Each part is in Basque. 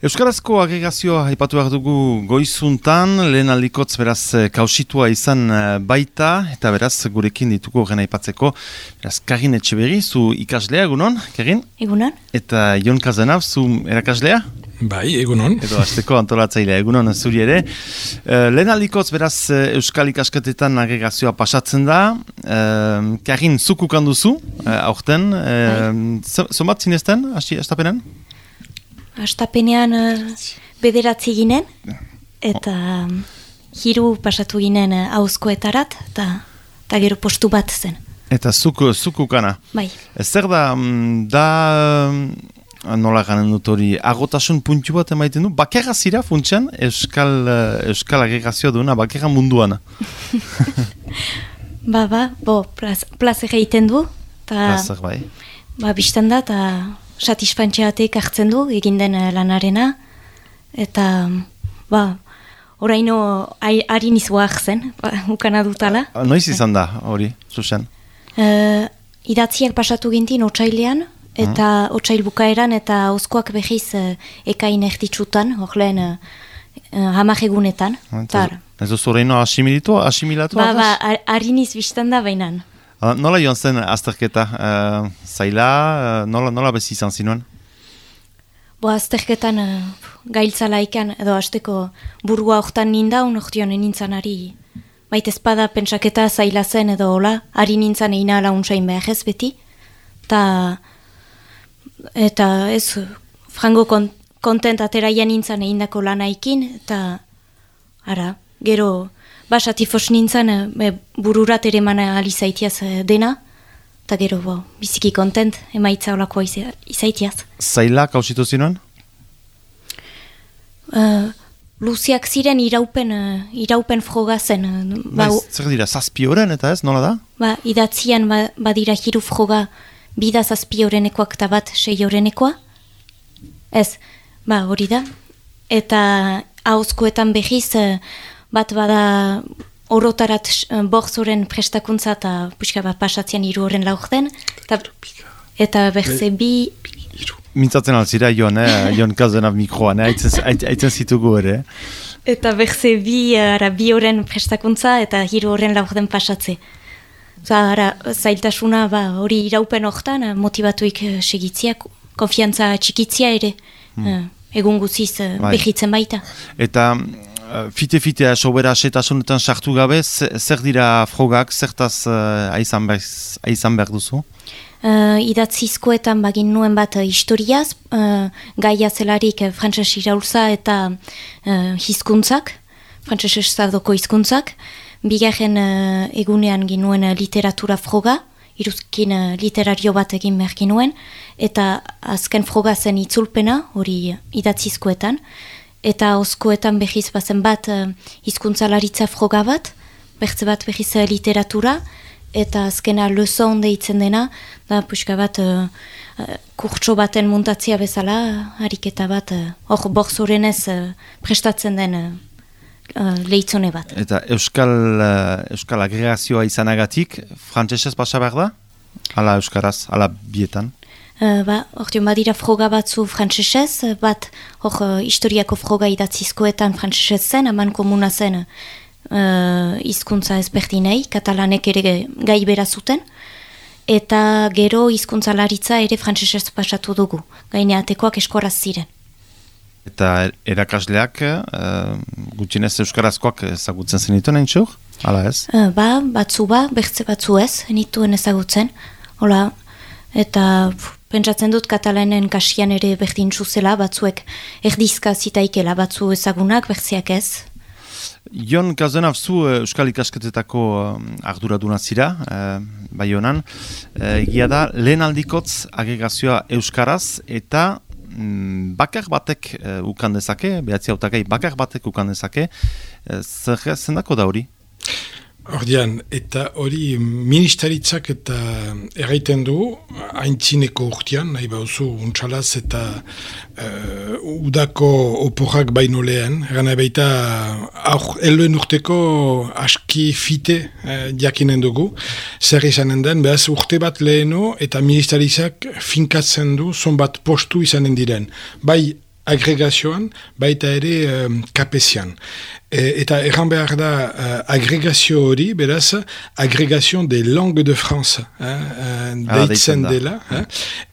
Euskarazko agregazioa haipatu behar dugu goizuntan, lehen aldikotz beraz eh, kausitua izan eh, baita, eta beraz gurekin dituko gena aipatzeko. Beraz, Karin Etxeberri, zu ikaslea, egunon, Karin? Egunon. Eta Jon Kazenab, zu erakaslea? Bai, egunon. Edo, azteko antolatzailea, egunon zuri ere. Uh, lehen aldikotz beraz Euskal ikasketetan agregazioa pasatzen da. Uh, Karin, zukukan duzu, aurten. Uh, Zomat zinezten, astapenan? Astapenean uh, bederatzi ginen, eta hiru pasatu ginen hauzkoetarat, eta, eta gero postu bat zen. Eta zuku, zuku kana. Bai. Zer da, mm, da, mm, nola ganen dut hori, agotasun puntu bat emaiten du, bakerra zira funtsian, euskal, euskal agregazioa duena, bakerra munduana. ba, ba, bo, plaz, plazera egiten du. Ta, Plazer, bai. Ba, biztan da, eta satisfantziatek hartzen du egin den eh, lanarena. Eta ba oraino ari nizua zen ba, ukana dutala ah, noiz izan da hori zuzen uh, idatziak pasatu gintin otsailean eta uh otsail bukaeran eta oskoak behiz uh, ekain erditsutan hor lehen uh, hamar egunetan. Ez duzu horreino asimilatu? asimilatu ba, ba, ari niz biztan da bainan nola joan zen azterketa? Uh, zaila, uh, nola, nola bezi izan zinuen? Bo, azterketan uh, gailtzala ikan, edo azteko burua hortan ninda, unortion nintzen ari. Baita espada pentsaketa zaila zen edo hola, ari nintzen egin ala unsain behar ez beti. Ta, eta ez, frango kon, kontent ateraian nintzen egin dako lanaikin, eta ara, gero basatifos nintzen e, bururat ere mana alizaitiaz e, dena, eta gero bo, biziki kontent emaitza olako izaitiaz. Zaila kausitu zinuen? Uh, Luziak ziren iraupen, uh, iraupen froga zen. Uh, ba, zer dira, zazpi horren eta ez, nola da? Ba, idatzian ba, badira hiru froga bida zazpi horrenekoak eta bat sei horrenekoa. Ez, ba, hori da. Eta hauzkoetan behiz, bat bada orotarat uh, borzoren prestakuntza eta puxka bat pasatzean iru horren laurten. Eta berze bi... Mintzatzen alzira, Jon, eh? Jon Kazenab mikroan, eh? aitzen zitugu ere. Eta berze bi, ara, bi horren prestakuntza eta hiru horren laurten pasatze. Zara, zailtasuna ba, hori iraupen hortan motivatuik uh, segitziak, konfiantza txikitzia ere, hmm. egun guziz bai. behitzen baita. Eta fite-fitea sobera asetasunetan sartu gabe, zer dira frogak, zertaz uh, aizan behar duzu? Uh, idatzizkoetan bagin nuen bat uh, historiaz, uh, gaia zelarik frantses iraulza eta uh, hizkuntzak, frantses estadoko hizkuntzak, bigarren uh, egunean ginuen literatura froga, iruzkin uh, literario bat egin behar ginuen, eta azken froga zen itzulpena, hori idatzizkoetan, eta oskoetan behiz bazen bat uh, hizkuntzalaritza froga bat, bertze bat behiz uh, literatura, eta azkena lezon deitzen dena, da puxka bat uh, kurtso baten muntatzia bezala, hariketa bat, hor borzorenez uh, prestatzen den lehitzone bat. Eta euskal, euskal agregazioa izanagatik, frantzesez pasa behar da? Ala euskaraz, ala bietan? Uh, ba, ordeon badira froga batzu frantzesez, bat hor uh, historiako froga idatzizkoetan frantzesez zen, aman komuna zen uh, izkuntza ezberdinei, katalanek ere gai bera zuten, eta gero hizkuntza laritza ere frantzesez pasatu dugu, gaineatekoak eskoraz ziren. Eta erakasleak, uh, gutxinez euskarazkoak ezagutzen zenituen hain txur? Hala ez? Uh, ba, batzu ba, bertze batzu ez, nituen ezagutzen. Hola, eta Pentsatzen dut katalanen kasian ere berdin zuzela, batzuek erdizka zitaikela, batzu ezagunak, berziak ez. Jon Kazenaf zu uh, Euskal Ikasketetako uh, arduraduna zira, uh, bai honan. Egia da, lehen aldikotz agregazioa Euskaraz eta mm, bakar batek uh, ukan dezake, behatzi autakai bakar batek ukan dezake, uh, zer zendako da hori? Ordian, eta hori ministeritzak eta erraiten du, haintzineko urtean, nahi bauzu, untxalaz eta uh, udako oporrak baino lehen, gana baita, aur, eluen urteko aski fite uh, jakinen dugu, zer izanen den, behaz urte bat leheno eta ministeritzak finkatzen du, zonbat postu izanen diren. Bai, agregazioan, baita ere um, kapezian. E, eta erran behar da uh, agregazio hori, beraz, agregazion de langue de France, eh, uh, deitzen dela, eh,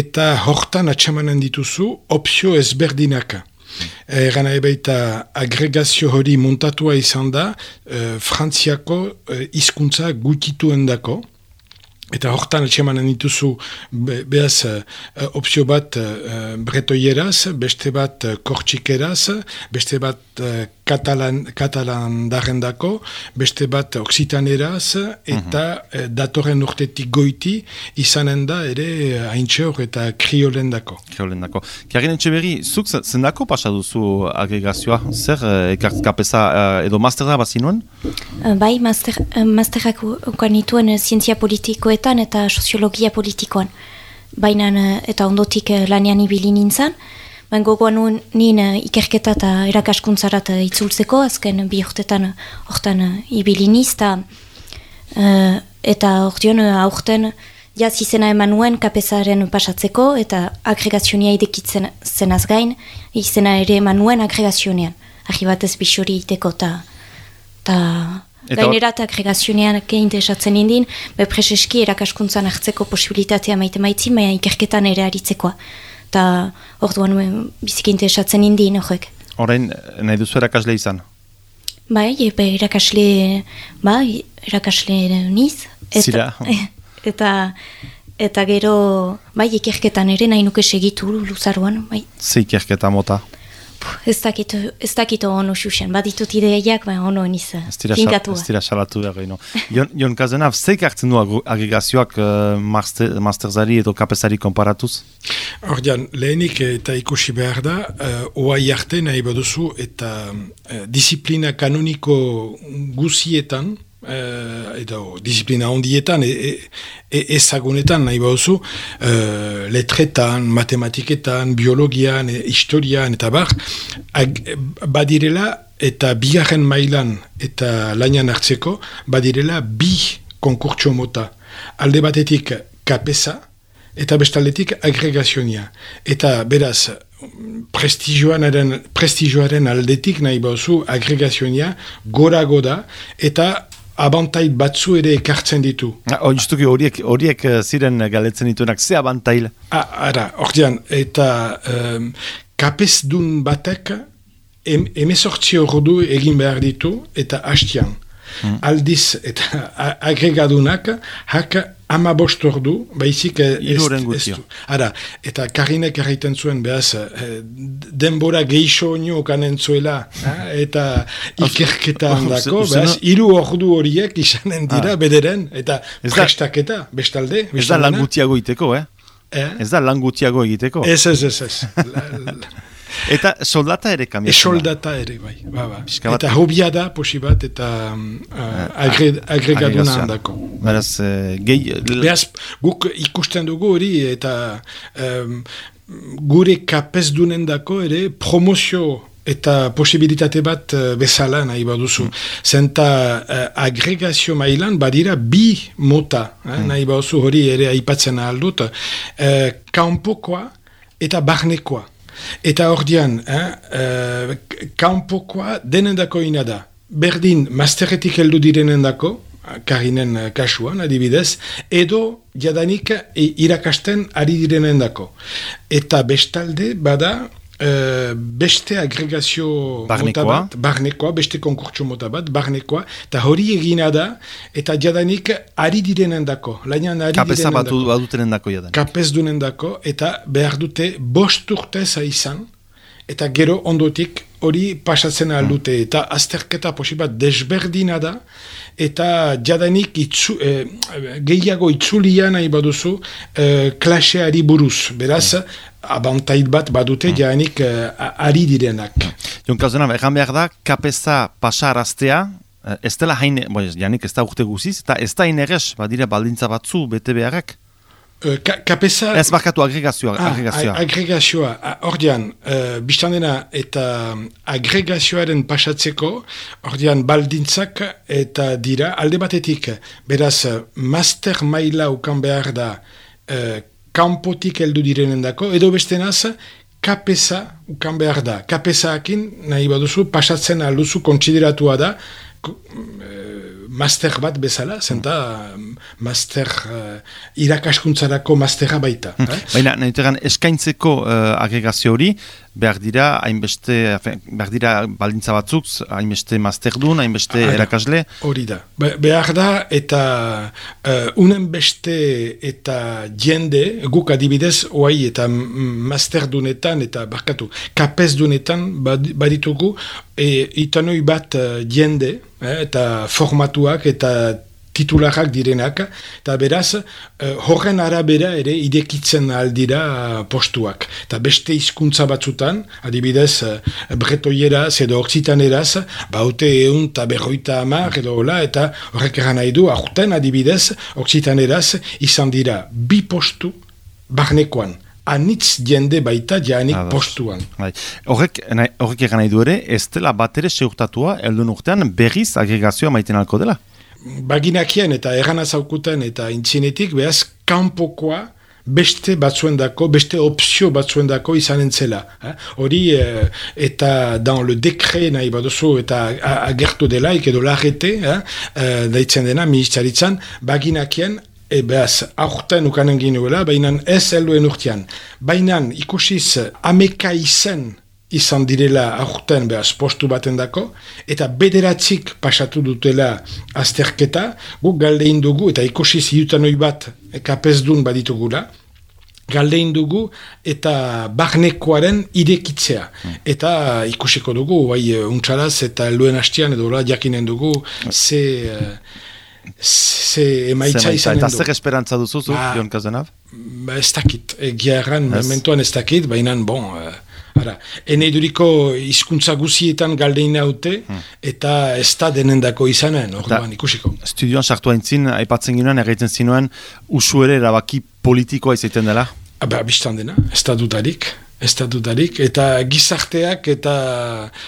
eta hortan atxamanen dituzu opzio ezberdinak. Egan baita agregazio hori montatua izan da, uh, frantziako uh, izkuntza gutituen dako, Eta hortan etxemanen dituzu be, behaz uh, opzio bat uh, bretoieraz, beste bat uh, kortxikeraz, beste bat uh, katalan, katalan darrendako, beste bat oksitaneraz, eta uh datorren urtetik goiti izanen da ere haintxe hor eta kriolen dako. Kriolen dako. Kiarin etxe berri, zuk zendako pasa duzu agregazioa? Zer, ekartkapeza edo master da bazinuen? bai, master, masterak ukanituen zientzia politikoa eta soziologia politikoan. Baina eh, eta ondotik eh, lanean ibili nintzen, baina gogoan nuen nien eh, ikerketa eta erakaskuntzarat itzultzeko, azken bi horretan horretan ibili niz, eta horretan aurten jaz izena eman nuen kapezaren pasatzeko, eta agregazionia idekitzen zenaz gain, izena ere eman nuen agregazionean. Arri batez bisuri iteko eta Gainera eta agregazionean interesatzen indin, be preseski erakaskuntzan hartzeko posibilitatea maite maitzi, maia ikerketan ere aritzekoa. Eta hor duan biziki interesatzen indin, horrek. Horrein, nahi duzu erakasle izan? Bai, be, erakasle, bai, erakasle niz. Eta, Zira. Eta, eta gero, bai, ikerketan ere nahi nuke segitu luzaruan, bai. Ze ikerketa mota? Ez dakit, ez dakit ono xuxen, baditut ideiak, ba ono eniz finkatu. Ez dira salatu behar gaino. Jon, Jon Kazenaf, zeik hartzen du agregazioak uh, master, masterzari edo kapesari konparatuz? Ordean, lehenik eta ikusi behar da, uh, oai arte nahi baduzu eta uh, disiplina kanoniko guzietan, Uh, edo disiplina ondietan e, e, e, ezagunetan nahi bauzu uh, letretan, matematiketan, biologian, e, historian eta bar badirela eta bigarren mailan eta lainan hartzeko badirela bi konkurtso mota. Alde batetik kapesa eta bestaldetik agregazionia eta beraz prestigioaren, prestigioaren aldetik nahi bauzu agregazionia gora goda eta abantail batzu ere ekartzen ditu. Oh, justuki horiek, horiek eh, ziren galetzen dituenak, ze abantail? Ah, ara, ordean, eta um, kapez dun batek em, emezortzi ordu egin behar ditu eta hastian. Hmm. Aldiz eta agregadunak hak ama bost ordu, baizik ez, ez du. Ara, eta karinek erraiten zuen, behaz, eh, denbora geixo nio kanen zuela, eh, eta ikerketa handako, behaz, iru ordu horiek izanen dira ah. bederen, eta prestaketa, bestalde. Ez da lan gutiago iteko, eh? eh? Ez da lan gutiago egiteko. Ez, ez, ez, ez. Eta soldata ere kambiatzen da? soldata ere, bai. Ba, ba. Eta hobia da, posi bat, eta uh, agre, agregaduna handako. Beraz, uh, gehi... Beraz, guk ikusten dugu hori, eta um, gure kapez dunen dako ere promozio eta posibilitate bat uh, bezala nahi baduzu. Mm. Zenta uh, agregazio mailan badira bi mota, eh, mm. nahi baduzu hori ere aipatzen aldut, uh, kanpokoa eta barnekoa. Eta hor dian, eh, uh, kanpokoa denendako ina da. Berdin, masterretik heldu direnendako, karinen kasuan, adibidez, edo jadanik irakasten ari direnendako. Eta bestalde, bada, Uh, beste agregazio barnekoa. mota bat, barnekoa, beste konkurtso mota bat, barnekoa, eta hori egina da, eta jadanik ari direnen dako, lainan ari Kapesa direnen dako. badutenen dako jadanik. Kapez dunen dako, eta behar dute bost urteza izan, eta gero ondotik hori pasatzen aldute, mm. eta azterketa posibat desberdina da, eta jadanik itzu, eh, gehiago itzulia nahi baduzu eh, klaseari buruz, beraz, mm abantait bat badute mm. jaenik uh, ari direnak. Jon Kazuna, egan behar da, kapeza pasaraztea, uh, ez dela hain, bo, janik ez da urte guziz, eta ez da inerez, badire baldintza batzu, bete beharrak? Uh, ka, kapesa... Ez bakatu agregazioa. Ah, agregazioa, agregazioa. Ordean, uh, biztandena eta agregazioaren pasatzeko, ordean baldintzak eta dira, alde batetik, beraz, master maila ukan behar da, uh, kanpotik heldu direnen dako, edo beste naz, kapesa ukan behar da. Kapesaakin, nahi baduzu, pasatzen alduzu kontsideratua da, master bat bezala, zenta master uh, irakaskuntzarako mastera baita. Hmm. Eh? Baina, nahi eskaintzeko uh, agregazio hori, behar dira, hainbeste, behar dira baldintza batzuk, hainbeste master duen, hainbeste erakasle? Hori da. behar da, eta uh, unen beste eta jende, guk adibidez, oai, eta master dunetan, eta barkatu, kapez dunetan baditugu, e, itanoi bat uh, jende, eh, eta formatuak, eta titularrak direnak, eta beraz, uh, horren arabera ere idekitzen aldira postuak. Eta beste hizkuntza batzutan, adibidez, uh, bretoieraz edo oksitaneraz, baute egun eta berroita amar edo hola, eta horrek eran nahi du, aurten adibidez, oksitaneraz, izan dira bi postu barnekoan anitz jende baita janik postuan. Bai. Horrek, horrek egan nahi du ere, ez dela bat ere seurtatua, eldun urtean, berriz agregazioa maiten alko dela? baginakien eta erana zaukuten eta intzinetik behaz kanpokoa beste batzuendako, beste opzio batzuendako izan entzela. Eh? Hori eh, eta dan le dekre nahi baduzu eta agertu delaik edo larrete, eh? eh? daitzen dena, ministeritzan, baginakien E behaz, aurten ukanen ginuela, baina ez helduen urtean. Baina ikusiz ameka izen izan direla aurten behaz postu baten dako, eta bederatzik pasatu dutela azterketa, guk galdein dugu, eta ikusi zidutan hoi bat kapez dun baditugula, galdein dugu eta barnekoaren irekitzea. Hmm. Eta ikusiko dugu, bai, untxalaz eta luen hastian edo la jakinen dugu, ze... Ze emaitza izan Eta zer esperantza duzu, ba, Jon Kazenab? Ba, ez dakit, egia erran, mementoan ez dakit, baina, bon, uh, Ara, eneiduriko hizkuntza guzietan galdein haute, hmm. eta ez da denendako izanen, orduan ikusiko. Studioan sartu haintzin, aipatzen ginoen, egiten zinuen, usu ere erabaki politikoa izaiten dela? Aba, biztan dena, ez da dutarik estatudarik, eta gizarteak eta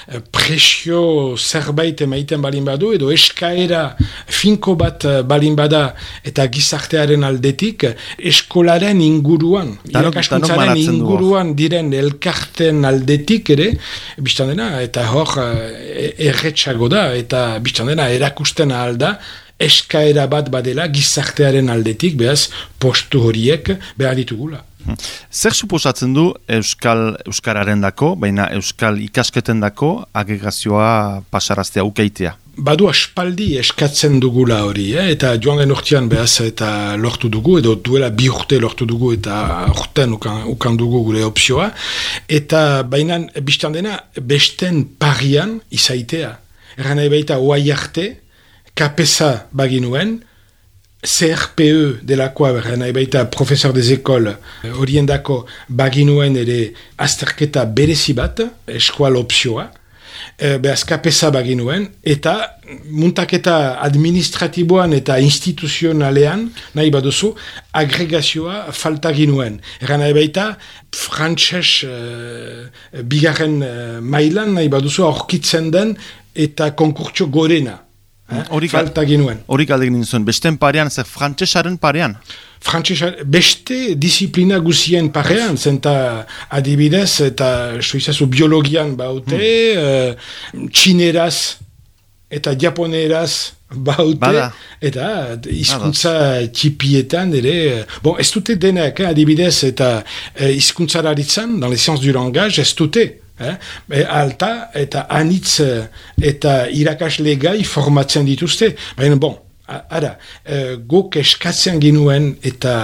eh, presio zerbait emaiten balin badu, edo eskaera finko bat eh, balin bada eta gizartearen aldetik, eskolaren inguruan, irakaskuntzaren inguruan diren elkarten aldetik ere, biztan dena, eta hor eh, erretxago da, eta biztan dena erakusten alda, eskaera bat badela gizartearen aldetik, behaz, postu horiek behar ditugula. Zer suposatzen du Euskal Euskararen dako, baina Euskal ikasketen dako agregazioa pasaraztea ukeitea? Badu aspaldi eskatzen dugula hori, eh? eta joan den urtean behaz eta lortu dugu, edo duela bi urte lortu dugu eta urtean ukan, ukan dugu gure opzioa, eta baina biztan dena besten parian izaitea. Erran nahi baita oai arte, kapesa baginuen, CRPE delakoa berren nahi baita profesor des ekol horiendako baginuen ere azterketa berezi bat, eskual opzioa, e, behaz kapesa baginuen, eta muntaketa administratiboan eta instituzionalean, nahi baduzu, agregazioa falta ginuen. Eran nahi baita, frantxez e, bigarren e, mailan nahi baduzu aurkitzen den eta konkurtso gorena. Eh? Falta ginuen. Hori galdegin zuen, besten parean, zer frantzesaren parean? Frantzesaren, beste disiplina guzien parean, zenta adibidez, eta suizazu biologian baute, hmm. uh, txineraz eta japoneraz baute, eta hizkuntza txipietan ere, bon, ez dute denek, eh, adibidez, eta hizkuntzararitzan, dans les sciences du langage, ez dute, Eh? Alta eta anitz eh, eta irakasle gai formatzen dituzte. Baina, bon, ara, e, guk eskatzen ginuen eta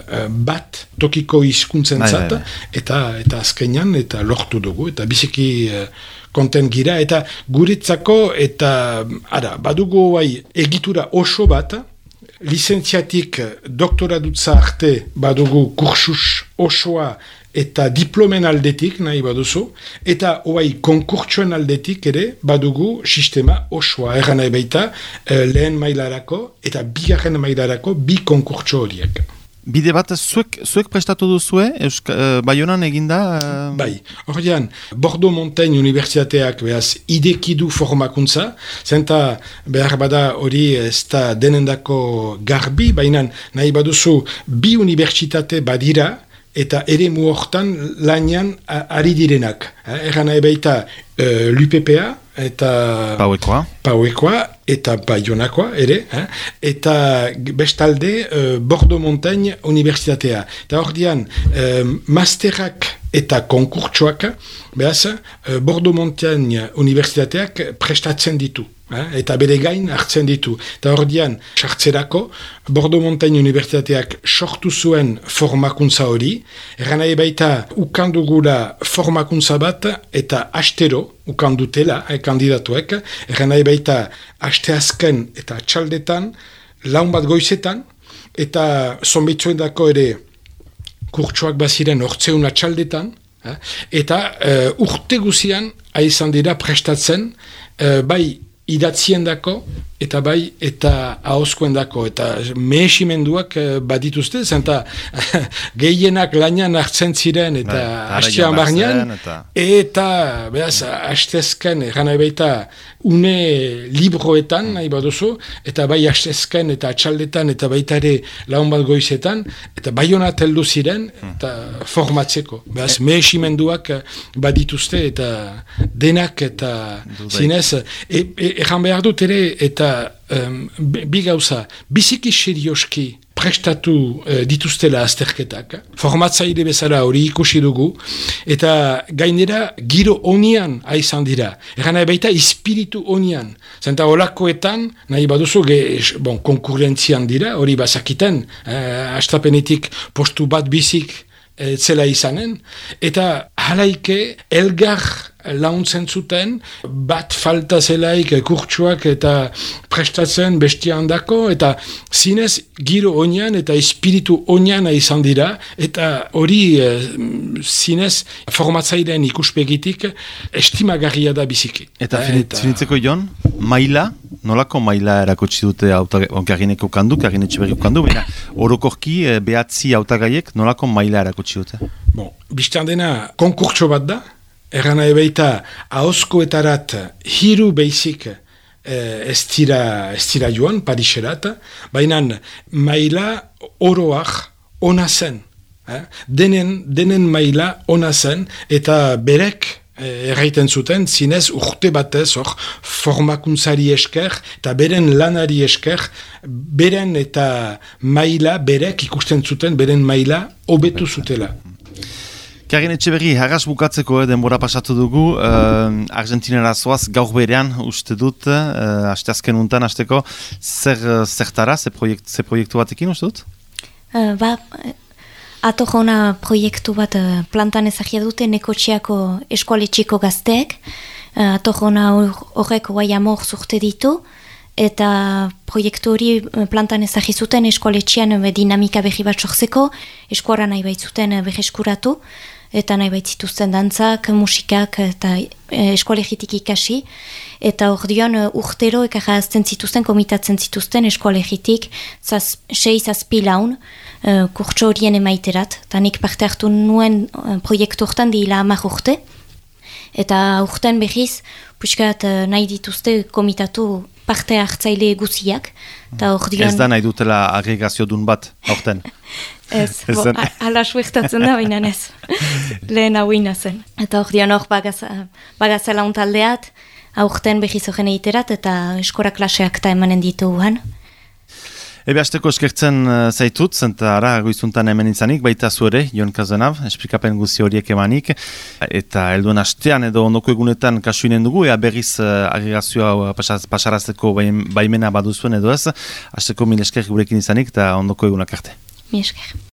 e, bat tokiko hizkuntzen bai, bai, zata, bai. eta, eta azkenean eta lortu dugu, eta biziki e, konten gira, eta guretzako, eta ara, badugu bai, egitura oso bat, licentziatik doktora dutza arte badugu kursus osoa eta diplomen aldetik nahi baduzu, eta hoai konkurtsuen aldetik ere badugu sistema osoa, erran nahi baita eh, lehen mailarako eta bigarren mailarako bi konkurtso horiek. Bide bat, zuek, zuek prestatu duzue, Euska, uh, Bayonan eginda? Uh... Bai, horian, Bordeaux Montaigne Universitateak behaz idekidu formakuntza, zenta behar bada hori ez denendako garbi, baina nahi baduzu bi universitate badira, eta ere hortan lanian ari direnak. Egan nahi baita uh, LUPPA eta Pauekoa. Pauekoa eta Baionakoa ere. Eh? Eta bestalde uh, Bordo Montagne Universitatea. Eta hor dian, uh, masterak eta konkurtsoak, behaz, uh, Bordo Montagne Universitateak prestatzen ditu. Eh, eta bere gain hartzen ditu. Eta hor dian, sartzerako, Bordo Montagne Universitateak sortu zuen formakuntza hori, eran baita ukandugula formakuntza bat eta astero, ukandutela, eh, kandidatuek, eran baita asteazken eta txaldetan, laun bat goizetan, eta zonbitzuen dako ere kurtsuak baziren ortzeuna txaldetan, eh, eta uh, urte guzian, aizan dira prestatzen, uh, bai idatzien dako, eta bai, eta ahoskoen dako, eta mehesimenduak uh, badituzte, zenta gehienak lanian hartzen ziren, eta hastean bai, barnean, eta, eta behaz, hastezken, gana baita, une libroetan, nahi baduzu, eta bai hastezken, eta atxaldetan, eta baita ere laun bat goizetan, eta bai hona teldu ziren, eta formatzeko. Behaz, mehesimenduak badituzte, eta denak, eta zinez, e, e, Egan behar dut ere, eta um, bi gauza, biziki serioski prestatu uh, dituztela azterketak, formatzaile bezala hori ikusi dugu, eta gainera giro onian aizan dira. Egan nahi baita espiritu onian. Zenta olakoetan, nahi baduzu, ge, bon, konkurrentzian dira, hori bazakiten, uh, astapenetik postu bat bizik uh, zela izanen, eta halaike elgar launtzen zuten, bat falta zelaik kurtsuak eta prestatzen bestian dako, eta zinez giro onian eta espiritu onian izan dira, eta hori e, zinez formatzailean ikuspegitik estimagarria da biziki. Eta, e, eta finitzeko joan, maila, nolako maila erakotsi dute gagineko kandu, gaginetxe berriko kandu, baina orokorki e, behatzi autagaiek nolako maila erakotsi dute? Bon, Bistan dena konkurtso bat da, Eran nahi baita, hauzkoetarat hiru beizik eh, ez, dira, ez dira joan, Pariserat, baina maila oroak ona zen. Eh? Denen, denen maila ona zen, eta berek eh, erraiten zuten, zinez urte batez hor formakuntzari esker, eta beren lanari esker, beren eta maila, berek ikusten zuten, beren maila hobetu zutela. Karin Etxeberri, hagas bukatzeko eh, denbora pasatu dugu, uh, Argentinara zoaz gaur berean uste dut, uh, aste azken untan, azteko, zer, zertara, ze, proiekt, ze proiektu batekin uste dut? Uh, ba, ato jona proiektu bat plantan ezagia dute nekotxeako eskualetxiko gazteek, uh, ato jona horrek guai amor zurte ditu, eta proiektu hori plantan ezagizuten eskualetxean dinamika behi bat sortzeko, eskuara nahi baitzuten beheskuratu, eta nahi baitzituzten dantzak, musikak eta e, eskolegitik ikasi. Eta hor dion e, urtero ekarazten zituzten, komitatzen zituzten eskolegitik zaz, sei zazpi laun e, kurtso horien emaiterat. Eta nik parte hartu nuen e, proiektu hortan dila amak urte. Eta urten behiz, puskat e, nahi dituzte komitatu parte hartzaile guziak. Ez da nahi dutela agregazio dun bat, aurten. Ez, bo, ala suertatzen da baina ez. Lehen hau zen. Eta hor dian hor bagazela untaldeat, aurten behizogen egiterat eta eskora klaseak eta emanen ditu. Ebe hasteko eskertzen uh, zaitut, zenta ara goizuntan hemen izanik, baita zuere, Jon Kazenav, esplikapen guzi horiek emanik, eta helduen hastean edo ondoko egunetan kasuinen dugu, ea berriz uh, agregazioa pasarazteko baimena baduzuen edo ez, hasteko mil esker gurekin izanik eta ondoko egunak arte. Mi esker.